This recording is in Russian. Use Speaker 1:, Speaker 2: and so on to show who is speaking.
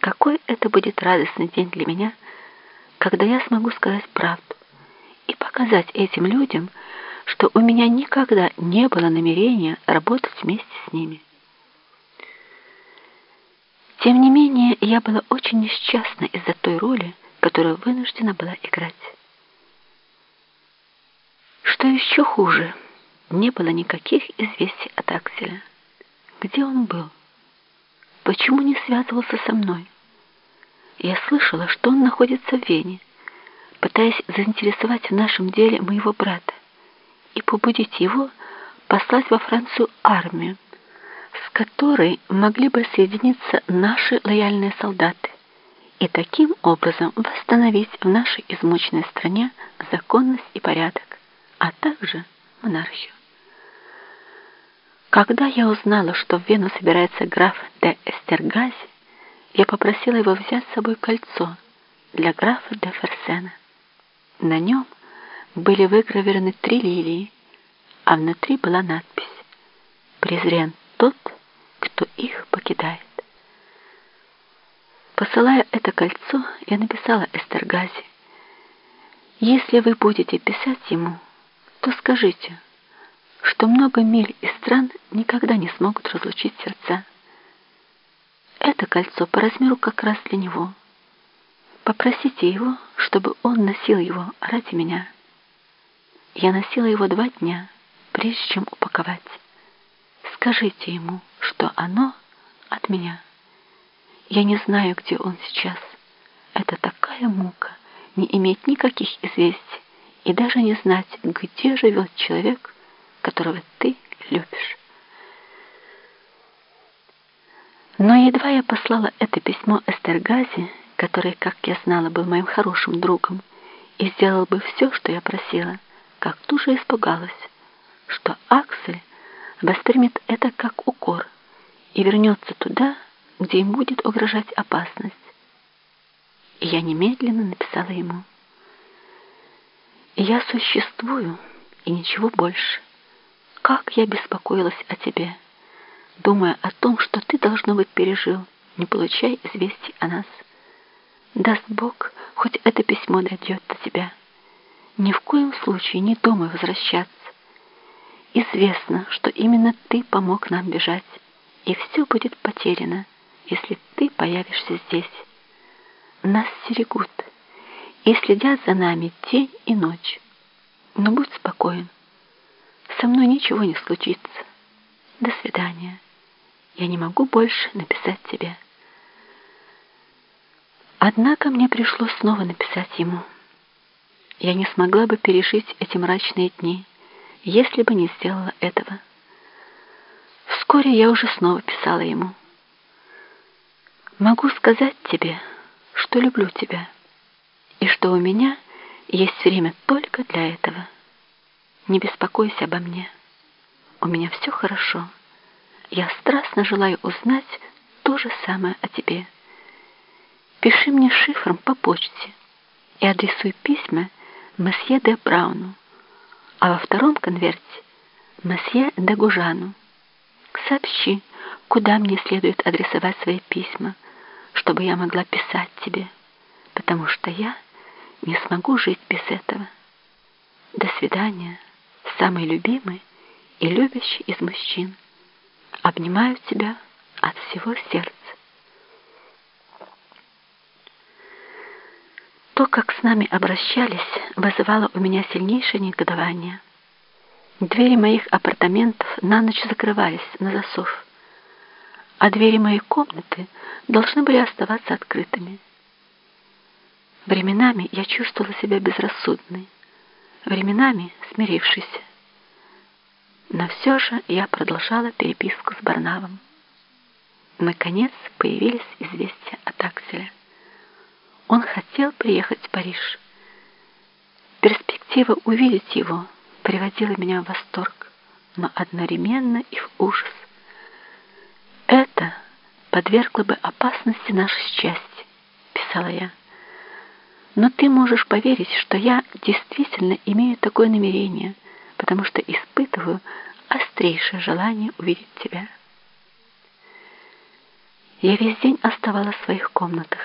Speaker 1: какой это будет радостный день для меня, когда я смогу сказать правду и показать этим людям, что у меня никогда не было намерения работать вместе с ними. Тем не менее, я была очень несчастна из-за той роли, которую вынуждена была играть. Что еще хуже, не было никаких известий от Акселя. Где он был? Почему не связывался со мной? Я слышала, что он находится в Вене, пытаясь заинтересовать в нашем деле моего брата и побудить его послать во Францию армию, с которой могли бы соединиться наши лояльные солдаты и таким образом восстановить в нашей измученной стране законность и порядок, а также монархию. Когда я узнала, что в Вену собирается граф де Эстергази, я попросила его взять с собой кольцо для графа де Ферсена. На нем были выгравированы три лилии, а внутри была надпись «Презрен тот, кто их покидает». Посылая это кольцо, я написала Эстергази, «Если вы будете писать ему, то скажите, что много миль и стран никогда не смогут разлучить сердца. Это кольцо по размеру как раз для него. Попросите его, чтобы он носил его ради меня. Я носила его два дня, прежде чем упаковать. Скажите ему, что оно от меня. Я не знаю, где он сейчас. Это такая мука, не иметь никаких известий и даже не знать, где живет человек, которого ты любишь. Но едва я послала это письмо Эстергази, который, как я знала, был моим хорошим другом, и сделал бы все, что я просила, как тут же испугалась, что Аксель воспримет это как укор и вернется туда, где им будет угрожать опасность. И я немедленно написала ему. «Я существую, и ничего больше. Как я беспокоилась о тебе!» думая о том, что ты, должно быть, пережил, не получая известий о нас. Даст Бог, хоть это письмо дойдет до тебя. Ни в коем случае не думай возвращаться. Известно, что именно ты помог нам бежать, и все будет потеряно, если ты появишься здесь. Нас стерегут и следят за нами день и ночь. Но будь спокоен, со мной ничего не случится. До свидания. Я не могу больше написать тебе. Однако мне пришлось снова написать ему. Я не смогла бы пережить эти мрачные дни, если бы не сделала этого. Вскоре я уже снова писала ему. Могу сказать тебе, что люблю тебя, и что у меня есть время только для этого. Не беспокойся обо мне. У меня все хорошо. Я страстно желаю узнать то же самое о тебе. Пиши мне шифром по почте и адресуй письма месье де Брауну, а во втором конверте месье де Гужану. Сообщи, куда мне следует адресовать свои письма, чтобы я могла писать тебе, потому что я не смогу жить без этого. До свидания, самый любимый и любящий из мужчин обнимаю тебя от всего сердца. То, как с нами обращались, вызывало у меня сильнейшее негодование. Двери моих апартаментов на ночь закрывались на засов, а двери моей комнаты должны были оставаться открытыми. Временами я чувствовала себя безрассудной, временами смирившейся. Но все же я продолжала переписку с Барнавом. Наконец появились известия от Акселя. Он хотел приехать в Париж. Перспектива увидеть его приводила меня в восторг, но одновременно и в ужас. Это подвергло бы опасности наше счастье, писала я. Но ты можешь поверить, что я действительно имею такое намерение – потому что испытываю острейшее желание увидеть тебя. Я весь день оставалась в своих комнатах.